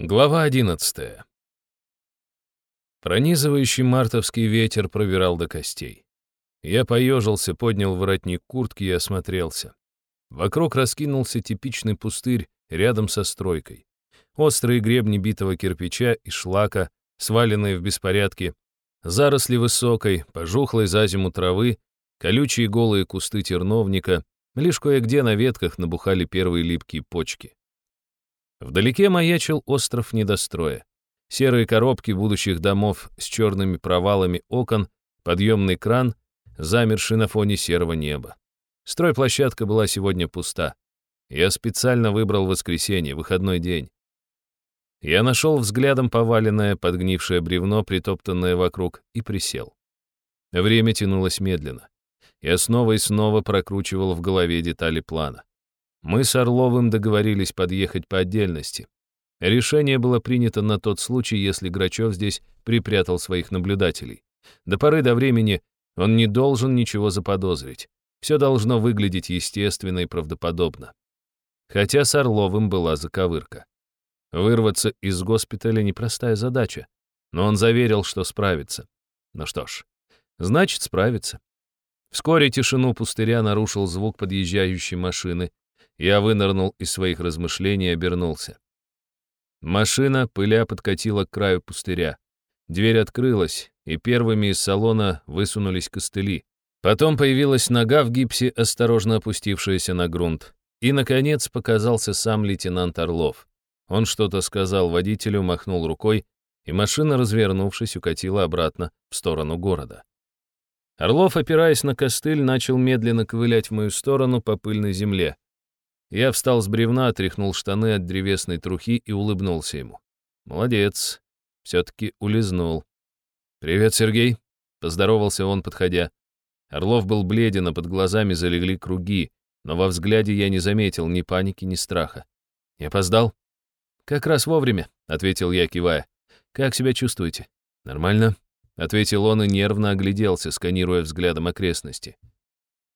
Глава 11. Пронизывающий мартовский ветер пробирал до костей. Я поежился, поднял воротник куртки и осмотрелся. Вокруг раскинулся типичный пустырь рядом со стройкой. Острые гребни битого кирпича и шлака, сваленные в беспорядке, заросли высокой, пожухлой за зиму травы, колючие голые кусты терновника, лишь кое-где на ветках набухали первые липкие почки. Вдалеке маячил остров недостроя. Серые коробки будущих домов с черными провалами окон, подъемный кран, замерший на фоне серого неба. Стройплощадка была сегодня пуста. Я специально выбрал воскресенье, выходной день. Я нашел взглядом поваленное, подгнившее бревно, притоптанное вокруг, и присел. Время тянулось медленно. Я снова и снова прокручивал в голове детали плана. Мы с Орловым договорились подъехать по отдельности. Решение было принято на тот случай, если Грачев здесь припрятал своих наблюдателей. До поры до времени он не должен ничего заподозрить. Все должно выглядеть естественно и правдоподобно. Хотя с Орловым была заковырка. Вырваться из госпиталя — непростая задача, но он заверил, что справится. Ну что ж, значит, справится. Вскоре тишину пустыря нарушил звук подъезжающей машины, я вынырнул из своих размышлений и обернулся. Машина, пыля, подкатила к краю пустыря. Дверь открылась, и первыми из салона высунулись костыли. Потом появилась нога в гипсе, осторожно опустившаяся на грунт. И, наконец, показался сам лейтенант Орлов. Он что-то сказал водителю, махнул рукой, и машина, развернувшись, укатила обратно в сторону города. Орлов, опираясь на костыль, начал медленно ковылять в мою сторону по пыльной земле. Я встал с бревна, отряхнул штаны от древесной трухи и улыбнулся ему. Молодец, все-таки улизнул. «Привет, Сергей», — поздоровался он, подходя. Орлов был бледен, а под глазами залегли круги, но во взгляде я не заметил ни паники, ни страха. «Не опоздал?» «Как раз вовремя», — ответил я, кивая. «Как себя чувствуете?» «Нормально», — ответил он и нервно огляделся, сканируя взглядом окрестности.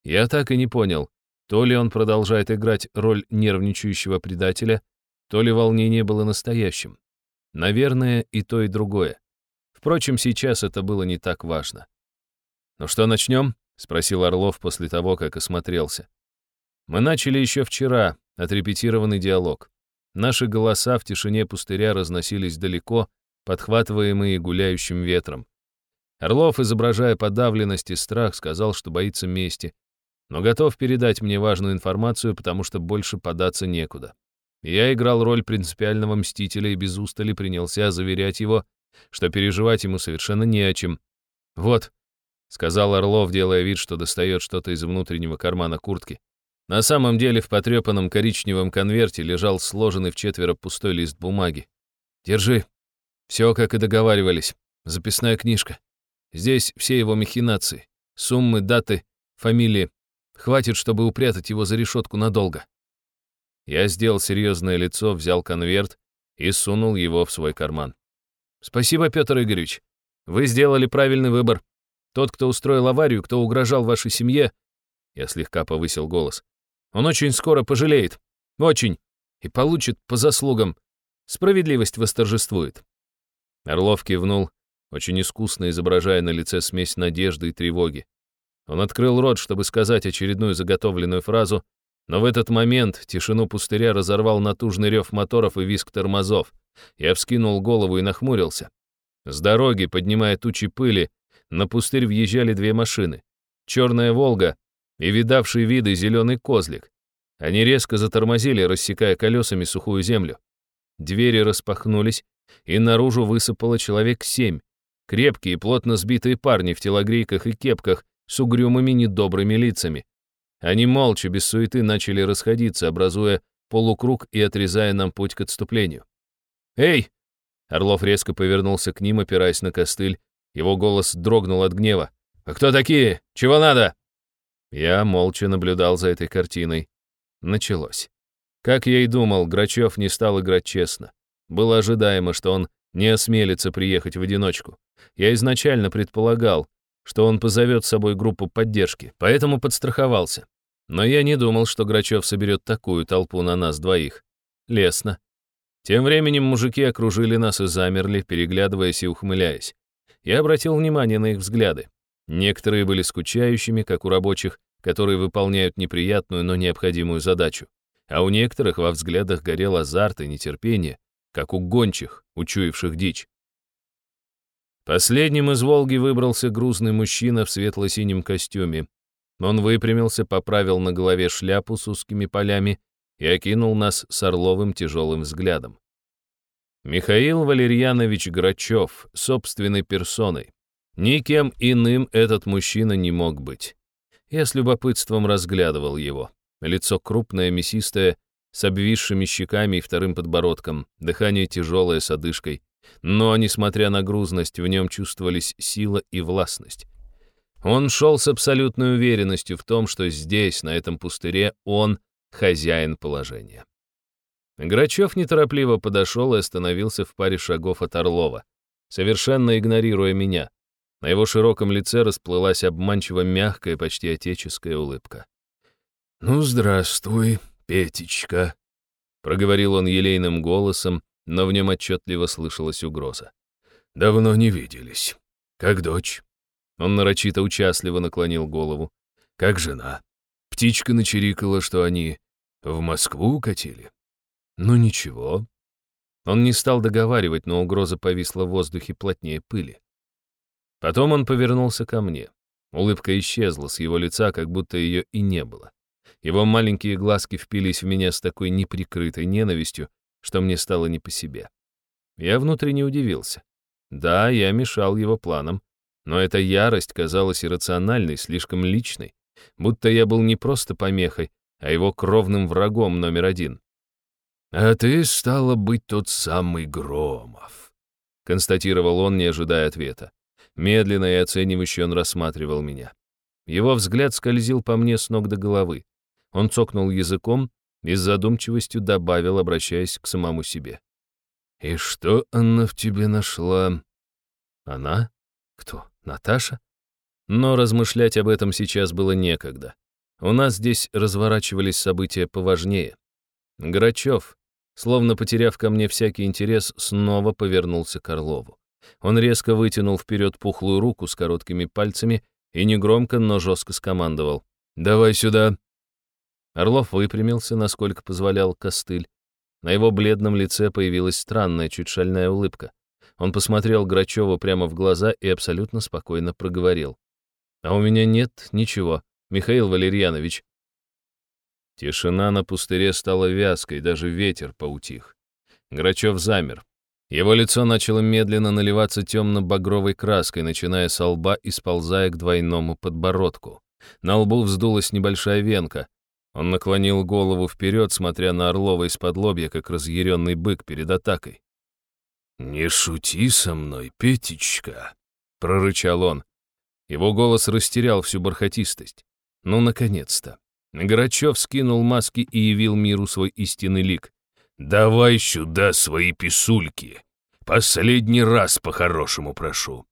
Я так и не понял, то ли он продолжает играть роль нервничающего предателя, то ли волнение было настоящим. Наверное, и то, и другое. Впрочем, сейчас это было не так важно. «Ну что, начнем?» — спросил Орлов после того, как осмотрелся. Мы начали еще вчера, отрепетированный диалог. Наши голоса в тишине пустыря разносились далеко, подхватываемые гуляющим ветром. Орлов, изображая подавленность и страх, сказал, что боится мести, но готов передать мне важную информацию, потому что больше податься некуда. Я играл роль принципиального мстителя и без устали принялся заверять его, что переживать ему совершенно не о чем. «Вот», — сказал Орлов, делая вид, что достает что-то из внутреннего кармана куртки. На самом деле в потрепанном коричневом конверте лежал сложенный в четверо пустой лист бумаги. «Держи. Все, как и договаривались. Записная книжка. Здесь все его махинации. Суммы, даты, фамилии. Хватит, чтобы упрятать его за решетку надолго. Я сделал серьезное лицо, взял конверт и сунул его в свой карман. Спасибо, Петр Игоревич. Вы сделали правильный выбор. Тот, кто устроил аварию, кто угрожал вашей семье, я слегка повысил голос. Он очень скоро пожалеет. Очень. И получит по заслугам. Справедливость восторжествует. Орлов кивнул, очень искусно изображая на лице смесь надежды и тревоги. Он открыл рот, чтобы сказать очередную заготовленную фразу, но в этот момент тишину пустыря разорвал натужный рев моторов и визг тормозов. Я вскинул голову и нахмурился. С дороги, поднимая тучи пыли, на пустырь въезжали две машины. Черная «Волга» и видавший виды зеленый козлик. Они резко затормозили, рассекая колесами сухую землю. Двери распахнулись, и наружу высыпало человек семь. Крепкие, плотно сбитые парни в телогрейках и кепках с угрюмыми недобрыми лицами. Они молча, без суеты, начали расходиться, образуя полукруг и отрезая нам путь к отступлению. «Эй!» Орлов резко повернулся к ним, опираясь на костыль. Его голос дрогнул от гнева. «А кто такие? Чего надо?» Я молча наблюдал за этой картиной. Началось. Как я и думал, Грачев не стал играть честно. Было ожидаемо, что он не осмелится приехать в одиночку. Я изначально предполагал, что он позовет с собой группу поддержки, поэтому подстраховался. Но я не думал, что Грачев соберет такую толпу на нас двоих. Лесно. Тем временем мужики окружили нас и замерли, переглядываясь и ухмыляясь. Я обратил внимание на их взгляды. Некоторые были скучающими, как у рабочих, которые выполняют неприятную, но необходимую задачу. А у некоторых во взглядах горел азарт и нетерпение, как у гончих, учуявших дичь. Последним из «Волги» выбрался грузный мужчина в светло-синем костюме. Он выпрямился, поправил на голове шляпу с узкими полями и окинул нас с Орловым тяжелым взглядом. Михаил Валерьянович Грачев, собственной персоной. Никем иным этот мужчина не мог быть. Я с любопытством разглядывал его. Лицо крупное, мясистое, с обвисшими щеками и вторым подбородком, дыхание тяжелое с одышкой. Но, несмотря на грузность, в нем чувствовались сила и властность. Он шел с абсолютной уверенностью в том, что здесь, на этом пустыре, он хозяин положения. Грачев неторопливо подошел и остановился в паре шагов от Орлова, совершенно игнорируя меня. На его широком лице расплылась обманчиво мягкая, почти отеческая улыбка. «Ну, здравствуй, Петечка», — проговорил он елейным голосом, но в нем отчетливо слышалась угроза. «Давно не виделись. Как дочь?» Он нарочито участливо наклонил голову. «Как жена? Птичка начирикала, что они в Москву укатили?» «Ну ничего». Он не стал договаривать, но угроза повисла в воздухе плотнее пыли. Потом он повернулся ко мне. Улыбка исчезла с его лица, как будто ее и не было. Его маленькие глазки впились в меня с такой неприкрытой ненавистью, что мне стало не по себе. Я внутренне удивился. Да, я мешал его планам, но эта ярость казалась иррациональной, слишком личной, будто я был не просто помехой, а его кровным врагом номер один. «А ты, стало быть, тот самый Громов», — констатировал он, не ожидая ответа. Медленно и оценивающе он рассматривал меня. Его взгляд скользил по мне с ног до головы. Он цокнул языком и с задумчивостью добавил, обращаясь к самому себе. «И что она в тебе нашла?» «Она? Кто? Наташа?» Но размышлять об этом сейчас было некогда. У нас здесь разворачивались события поважнее. Грачев, словно потеряв ко мне всякий интерес, снова повернулся к Орлову. Он резко вытянул вперед пухлую руку с короткими пальцами и негромко, но жестко скомандовал. «Давай сюда!» Орлов выпрямился, насколько позволял костыль. На его бледном лице появилась странная, чуть шальная улыбка. Он посмотрел Грачеву прямо в глаза и абсолютно спокойно проговорил. «А у меня нет ничего, Михаил Валерьянович». Тишина на пустыре стала вязкой, даже ветер поутих. Грачев замер, его лицо начало медленно наливаться темно-багровой краской, начиная с лба и сползая к двойному подбородку. На лбу вздулась небольшая венка. Он наклонил голову вперед, смотря на Орлова из-под лобья, как разъяренный бык перед атакой. «Не шути со мной, Петечка!» — прорычал он. Его голос растерял всю бархатистость. Ну, наконец-то. Грачев скинул маски и явил миру свой истинный лик. «Давай сюда свои писульки. Последний раз по-хорошему прошу».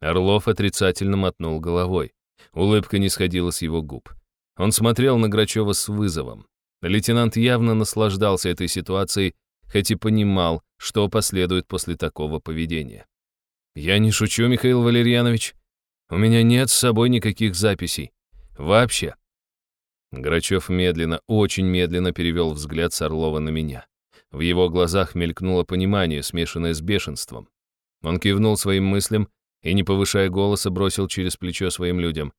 Орлов отрицательно мотнул головой. Улыбка не сходила с его губ. Он смотрел на Грачева с вызовом. Лейтенант явно наслаждался этой ситуацией, хоть и понимал, что последует после такого поведения. «Я не шучу, Михаил Валерьянович. У меня нет с собой никаких записей. Вообще. Грачев медленно, очень медленно перевел взгляд с Орлова на меня. В его глазах мелькнуло понимание, смешанное с бешенством. Он кивнул своим мыслям и, не повышая голоса, бросил через плечо своим людям.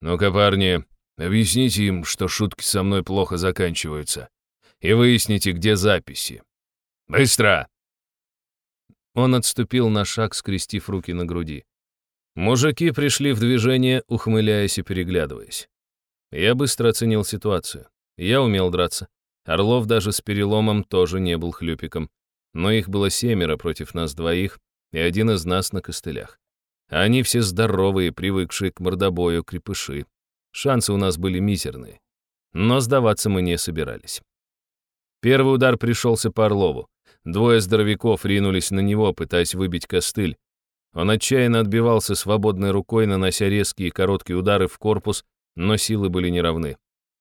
«Ну-ка, парни, объясните им, что шутки со мной плохо заканчиваются, и выясните, где записи. Быстро!» Он отступил на шаг, скрестив руки на груди. Мужики пришли в движение, ухмыляясь и переглядываясь. Я быстро оценил ситуацию. Я умел драться. Орлов даже с переломом тоже не был хлюпиком. Но их было семеро против нас двоих, и один из нас на костылях. Они все здоровые, привыкшие к мордобою крепыши. Шансы у нас были мизерные. Но сдаваться мы не собирались. Первый удар пришелся по Орлову. Двое здоровяков ринулись на него, пытаясь выбить костыль. Он отчаянно отбивался свободной рукой, нанося резкие короткие удары в корпус, но силы были неравны.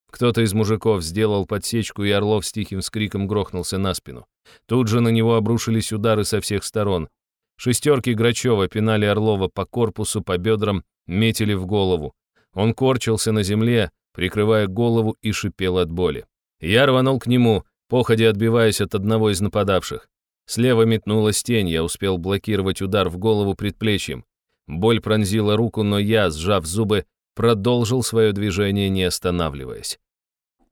Кто-то из мужиков сделал подсечку, и Орлов с тихим скриком грохнулся на спину. Тут же на него обрушились удары со всех сторон. Шестерки Грачева пинали Орлова по корпусу, по бедрам, метили в голову. Он корчился на земле, прикрывая голову и шипел от боли. Я рванул к нему, походя отбиваясь от одного из нападавших. Слева метнулась тень, я успел блокировать удар в голову предплечьем. Боль пронзила руку, но я, сжав зубы, продолжил свое движение, не останавливаясь.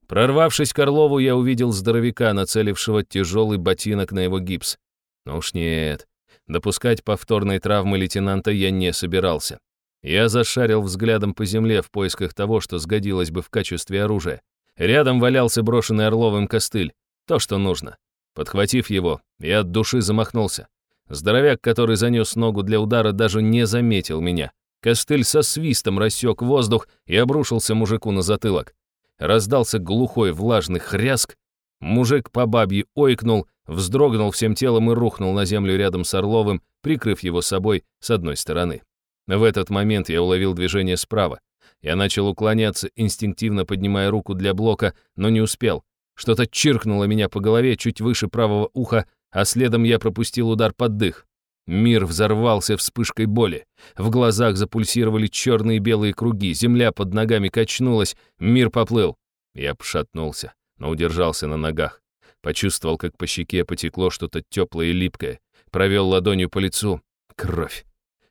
Прорвавшись к Орлову, я увидел здоровяка, нацелившего тяжелый ботинок на его гипс. Но уж нет, допускать повторной травмы лейтенанта я не собирался. Я зашарил взглядом по земле в поисках того, что сгодилось бы в качестве оружия. Рядом валялся брошенный Орловым костыль. То, что нужно. Подхватив его, я от души замахнулся. Здоровяк, который занес ногу для удара, даже не заметил меня. Костыль со свистом рассек воздух и обрушился мужику на затылок. Раздался глухой влажный хряск. Мужик по бабье ойкнул, вздрогнул всем телом и рухнул на землю рядом с Орловым, прикрыв его собой с одной стороны. В этот момент я уловил движение справа. Я начал уклоняться, инстинктивно поднимая руку для блока, но не успел. Что-то чиркнуло меня по голове чуть выше правого уха, а следом я пропустил удар под дых. Мир взорвался вспышкой боли. В глазах запульсировали черные и белые круги, земля под ногами качнулась, мир поплыл. Я пошатнулся, но удержался на ногах. Почувствовал, как по щеке потекло что-то теплое и липкое. Провел ладонью по лицу. Кровь.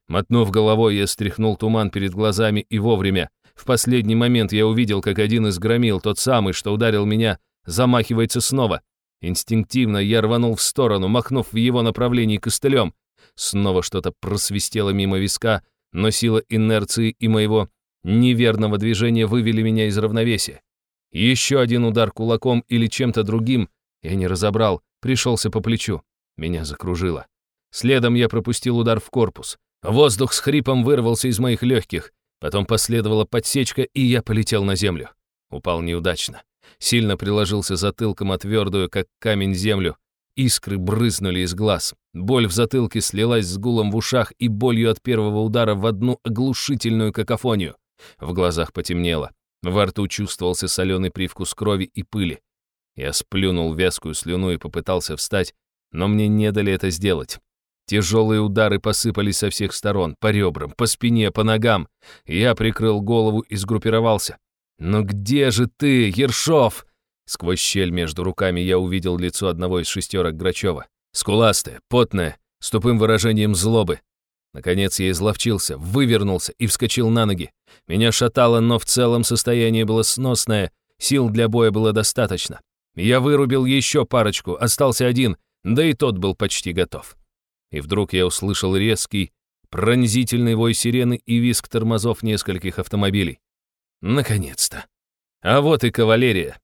Мотнув головой, я стряхнул туман перед глазами и вовремя. В последний момент я увидел, как один из громил, тот самый, что ударил меня, замахивается снова. Инстинктивно я рванул в сторону, махнув в его направлении костылем. Снова что-то просвистело мимо виска, но сила инерции и моего неверного движения вывели меня из равновесия. Еще один удар кулаком или чем-то другим, я не разобрал, пришелся по плечу. Меня закружило. Следом я пропустил удар в корпус. Воздух с хрипом вырвался из моих легких. Потом последовала подсечка, и я полетел на землю. Упал неудачно. Сильно приложился затылком о твердую, как камень, землю. Искры брызнули из глаз. Боль в затылке слилась с гулом в ушах и болью от первого удара в одну оглушительную какофонию. В глазах потемнело. Во рту чувствовался соленый привкус крови и пыли. Я сплюнул вязкую слюну и попытался встать, но мне не дали это сделать. Тяжелые удары посыпались со всех сторон, по ребрам, по спине, по ногам. Я прикрыл голову и сгруппировался. «Ну где же ты, Ершов?» Сквозь щель между руками я увидел лицо одного из шестерок Грачева. Скуластое, потное, с тупым выражением злобы. Наконец я изловчился, вывернулся и вскочил на ноги. Меня шатало, но в целом состояние было сносное, сил для боя было достаточно. Я вырубил еще парочку, остался один, да и тот был почти готов. И вдруг я услышал резкий, пронзительный вой сирены и визг тормозов нескольких автомобилей. Наконец-то. А вот и кавалерия.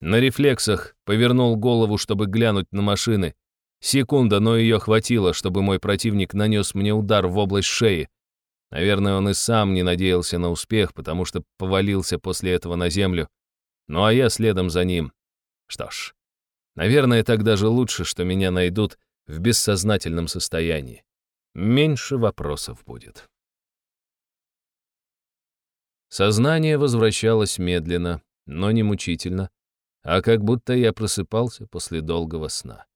На рефлексах повернул голову, чтобы глянуть на машины. Секунда, но ее хватило, чтобы мой противник нанес мне удар в область шеи. Наверное, он и сам не надеялся на успех, потому что повалился после этого на землю. Ну а я следом за ним. Что ж, наверное, так даже лучше, что меня найдут в бессознательном состоянии. Меньше вопросов будет. Сознание возвращалось медленно, но не мучительно, а как будто я просыпался после долгого сна.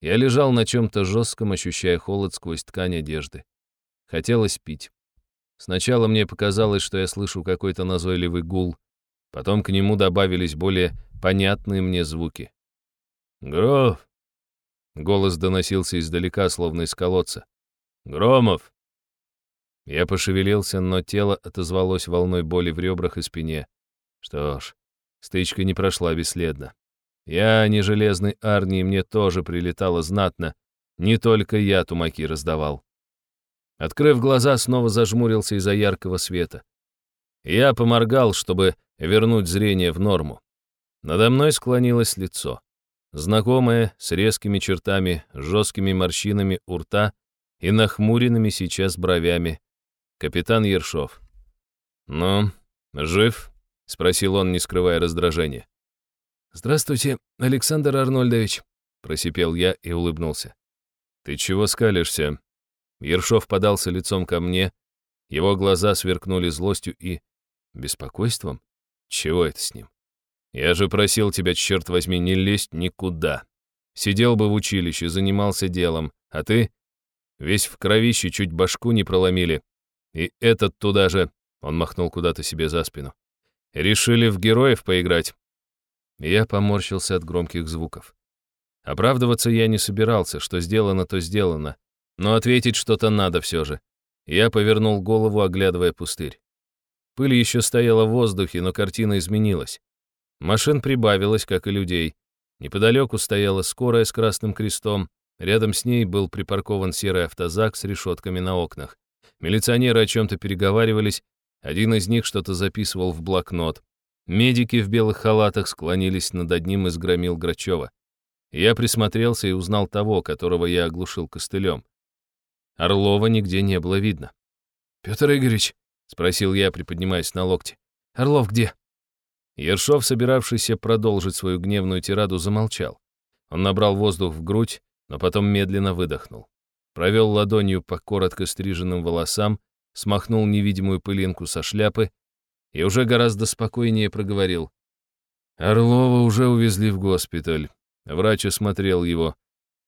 Я лежал на чем-то жестком, ощущая холод сквозь ткань одежды. Хотелось пить. Сначала мне показалось, что я слышу какой-то назойливый гул, потом к нему добавились более понятные мне звуки. «Гров!» Голос доносился издалека, словно из колодца. «Громов!» Я пошевелился, но тело отозвалось волной боли в ребрах и спине. Что ж, Стычка не прошла бесследно. Я не железный Арни, мне тоже прилетало знатно. Не только я тумаки раздавал. Открыв глаза, снова зажмурился из-за яркого света. Я поморгал, чтобы вернуть зрение в норму. Надо мной склонилось лицо. Знакомое, с резкими чертами, жесткими морщинами у рта и нахмуренными сейчас бровями. Капитан Ершов. «Ну, жив?» — спросил он, не скрывая раздражения. «Здравствуйте, Александр Арнольдович», — просипел я и улыбнулся. «Ты чего скалишься?» Ершов подался лицом ко мне, его глаза сверкнули злостью и... беспокойством? Чего это с ним? Я же просил тебя, черт возьми, не лезть никуда. Сидел бы в училище, занимался делом, а ты весь в кровище, чуть башку не проломили. И этот туда же, он махнул куда-то себе за спину. Решили в героев поиграть. Я поморщился от громких звуков. Оправдываться я не собирался, что сделано, то сделано. Но ответить что-то надо все же. Я повернул голову, оглядывая пустырь. Пыль еще стояла в воздухе, но картина изменилась. Машин прибавилось, как и людей. Неподалеку стояла скорая с красным крестом. Рядом с ней был припаркован серый автозак с решетками на окнах. Милиционеры о чем-то переговаривались. Один из них что-то записывал в блокнот. Медики в белых халатах склонились над одним из громил Грачева. Я присмотрелся и узнал того, которого я оглушил костылем. Орлова нигде не было видно. «Петр Игоревич», — спросил я, приподнимаясь на локте, — «Орлов где?» Ершов, собиравшийся продолжить свою гневную тираду, замолчал. Он набрал воздух в грудь, но потом медленно выдохнул. Провел ладонью по коротко стриженным волосам, смахнул невидимую пылинку со шляпы и уже гораздо спокойнее проговорил. Орлова уже увезли в госпиталь. Врач осмотрел его.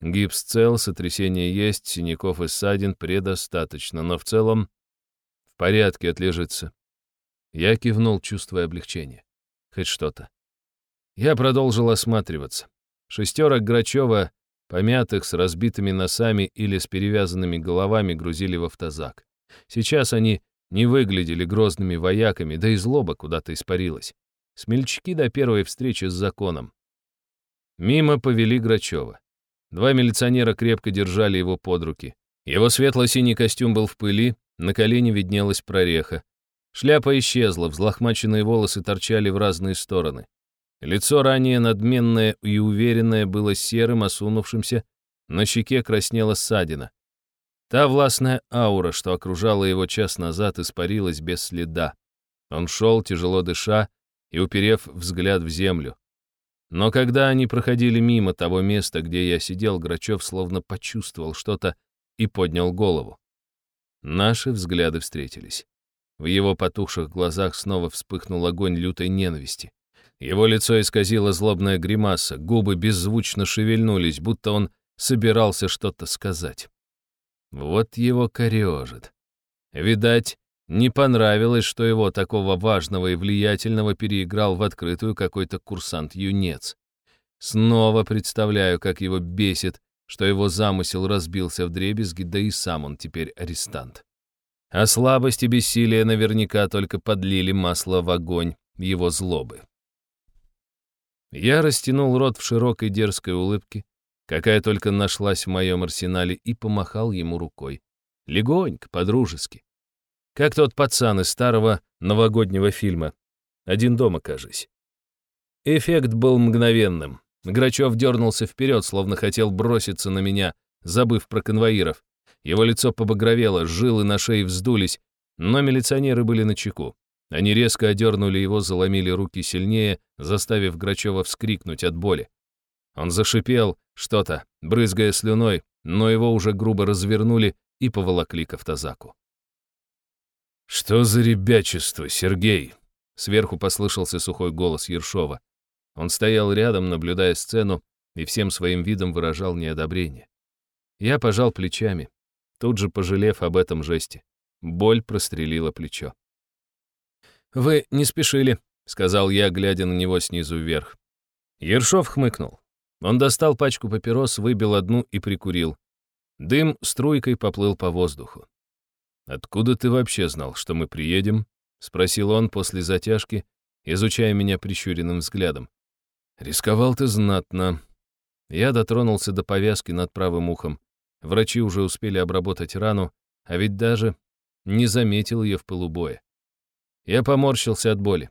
Гипс цел, сотрясение есть, синяков и ссадин предостаточно, но в целом в порядке отлежится. Я кивнул, чувствуя облегчение. Хоть что-то. Я продолжил осматриваться. Шестерок Грачева, помятых, с разбитыми носами или с перевязанными головами, грузили в автозак. Сейчас они не выглядели грозными вояками, да и злоба куда-то испарилась. Смельчаки до первой встречи с законом. Мимо повели Грачева. Два милиционера крепко держали его под руки. Его светло-синий костюм был в пыли, на колене виднелась прореха. Шляпа исчезла, взлохмаченные волосы торчали в разные стороны. Лицо ранее надменное и уверенное было серым, осунувшимся, на щеке краснела ссадина. Та властная аура, что окружала его час назад, испарилась без следа. Он шел, тяжело дыша и уперев взгляд в землю. Но когда они проходили мимо того места, где я сидел, Грачев словно почувствовал что-то и поднял голову. Наши взгляды встретились. В его потухших глазах снова вспыхнул огонь лютой ненависти. Его лицо исказило злобная гримаса, губы беззвучно шевельнулись, будто он собирался что-то сказать. Вот его корежит. Видать, не понравилось, что его, такого важного и влиятельного, переиграл в открытую какой-то курсант-юнец. Снова представляю, как его бесит, что его замысел разбился в дребезги, да и сам он теперь арестант. А слабость и бессилие наверняка только подлили масло в огонь его злобы. Я растянул рот в широкой дерзкой улыбке, какая только нашлась в моем арсенале, и помахал ему рукой. Легонько, по-дружески. Как тот пацан из старого новогоднего фильма. «Один дома, кажись». Эффект был мгновенным. Грачев дернулся вперед, словно хотел броситься на меня, забыв про конвоиров. Его лицо побагровело, жилы на шее вздулись, но милиционеры были на чеку. Они резко одернули его, заломили руки сильнее, заставив Грачева вскрикнуть от боли. Он зашипел что-то, брызгая слюной, но его уже грубо развернули и поволокли к автозаку. «Что за ребячество, Сергей?» Сверху послышался сухой голос Ершова. Он стоял рядом, наблюдая сцену, и всем своим видом выражал неодобрение. Я пожал плечами, тут же пожалев об этом жесте. Боль прострелила плечо. «Вы не спешили», — сказал я, глядя на него снизу вверх. Ершов хмыкнул. Он достал пачку папирос, выбил одну и прикурил. Дым струйкой поплыл по воздуху. «Откуда ты вообще знал, что мы приедем?» — спросил он после затяжки, изучая меня прищуренным взглядом. «Рисковал ты знатно». Я дотронулся до повязки над правым ухом. Врачи уже успели обработать рану, а ведь даже не заметил ее в полубое. Я поморщился от боли.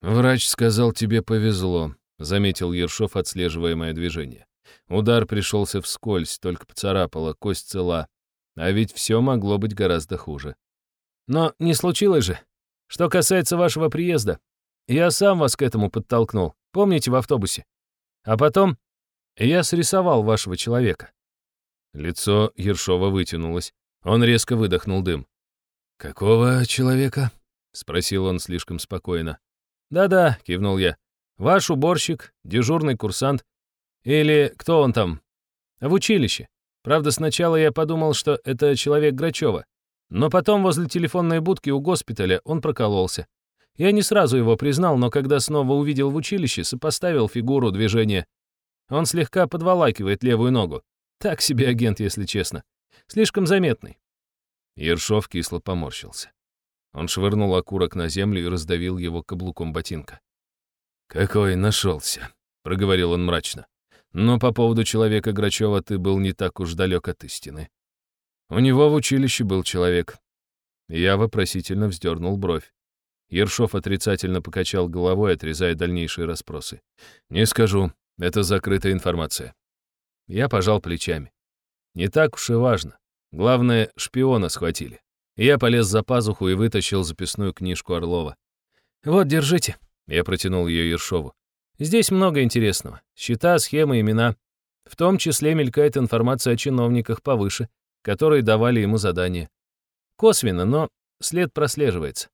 «Врач сказал, тебе повезло», — заметил Ершов, отслеживая мое движение. Удар пришелся вскользь, только поцарапала, кость цела. А ведь все могло быть гораздо хуже. Но не случилось же. Что касается вашего приезда, я сам вас к этому подтолкнул, помните, в автобусе? А потом я срисовал вашего человека. Лицо Ершова вытянулось. Он резко выдохнул дым. «Какого человека?» — спросил он слишком спокойно. «Да-да», — кивнул я. «Ваш уборщик, дежурный курсант. Или кто он там? В училище. Правда, сначала я подумал, что это человек Грачева. Но потом возле телефонной будки у госпиталя он прокололся. Я не сразу его признал, но когда снова увидел в училище, сопоставил фигуру движения. Он слегка подволакивает левую ногу. Так себе агент, если честно. Слишком заметный. Ершов кисло поморщился. Он швырнул окурок на землю и раздавил его каблуком ботинка. «Какой нашелся», — проговорил он мрачно. «Но по поводу человека Грачева ты был не так уж далек от истины. У него в училище был человек». Я вопросительно вздернул бровь. Ершов отрицательно покачал головой, отрезая дальнейшие расспросы. «Не скажу, это закрытая информация». Я пожал плечами. «Не так уж и важно. Главное, шпиона схватили. Я полез за пазуху и вытащил записную книжку Орлова. «Вот, держите», — я протянул ее Ершову. «Здесь много интересного. Счета, схемы, имена. В том числе мелькает информация о чиновниках повыше, которые давали ему задания. Косвенно, но след прослеживается».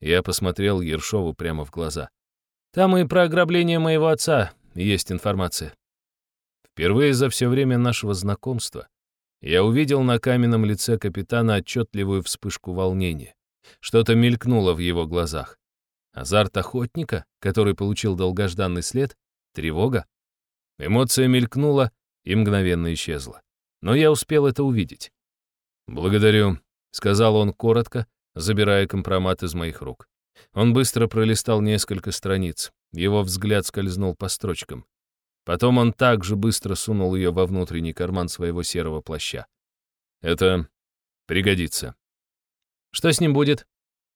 Я посмотрел Ершову прямо в глаза. «Там и про ограбление моего отца есть информация». Впервые за все время нашего знакомства я увидел на каменном лице капитана отчетливую вспышку волнения. Что-то мелькнуло в его глазах. Азарт охотника, который получил долгожданный след? Тревога? Эмоция мелькнула и мгновенно исчезла. Но я успел это увидеть. «Благодарю», — сказал он коротко, забирая компромат из моих рук. Он быстро пролистал несколько страниц. Его взгляд скользнул по строчкам. Потом он также быстро сунул ее во внутренний карман своего серого плаща. «Это пригодится». «Что с ним будет?»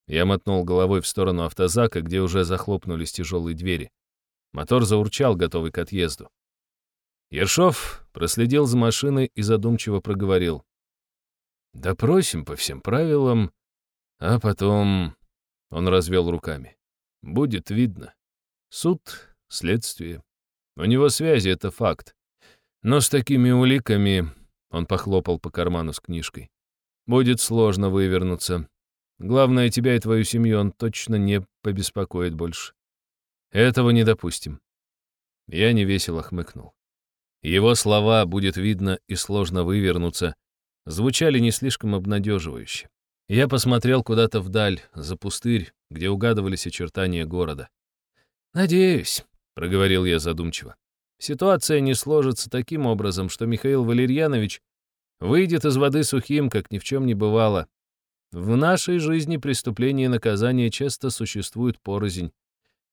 Я мотнул головой в сторону автозака, где уже захлопнулись тяжелые двери. Мотор заурчал, готовый к отъезду. Ершов проследил за машиной и задумчиво проговорил. «Допросим по всем правилам, а потом...» Он развел руками. «Будет видно. Суд, следствие, у него связи, это факт. Но с такими уликами, он похлопал по карману с книжкой, будет сложно вывернуться. Главное, тебя и твою семью он точно не побеспокоит больше. Этого не допустим. Я невесело хмыкнул. Его слова «будет видно» и «сложно вывернуться» звучали не слишком обнадеживающе. Я посмотрел куда-то вдаль, за пустырь, где угадывались очертания города. «Надеюсь», проговорил я задумчиво. Ситуация не сложится таким образом, что Михаил Валерьянович выйдет из воды сухим, как ни в чем не бывало. В нашей жизни преступления и наказания часто существуют порознь,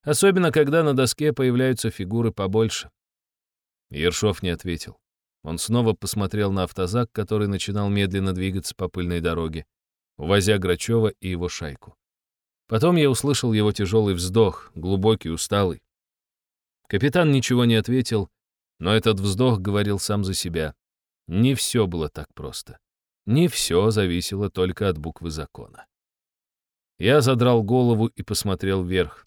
особенно когда на доске появляются фигуры побольше. Ершов не ответил. Он снова посмотрел на автозак, который начинал медленно двигаться по пыльной дороге, увозя Грачева и его шайку. Потом я услышал его тяжелый вздох, глубокий, усталый. Капитан ничего не ответил, но этот вздох говорил сам за себя. Не все было так просто. Не все зависело только от буквы закона. Я задрал голову и посмотрел вверх.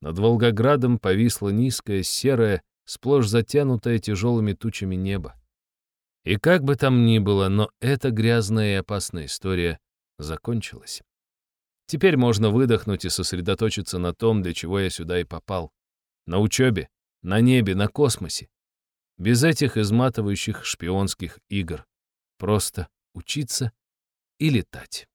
Над Волгоградом повисло низкое, серое, сплошь затянутое тяжелыми тучами небо. И как бы там ни было, но эта грязная и опасная история закончилась. Теперь можно выдохнуть и сосредоточиться на том, для чего я сюда и попал. На учебе, на небе, на космосе. Без этих изматывающих шпионских игр. Просто учиться и летать.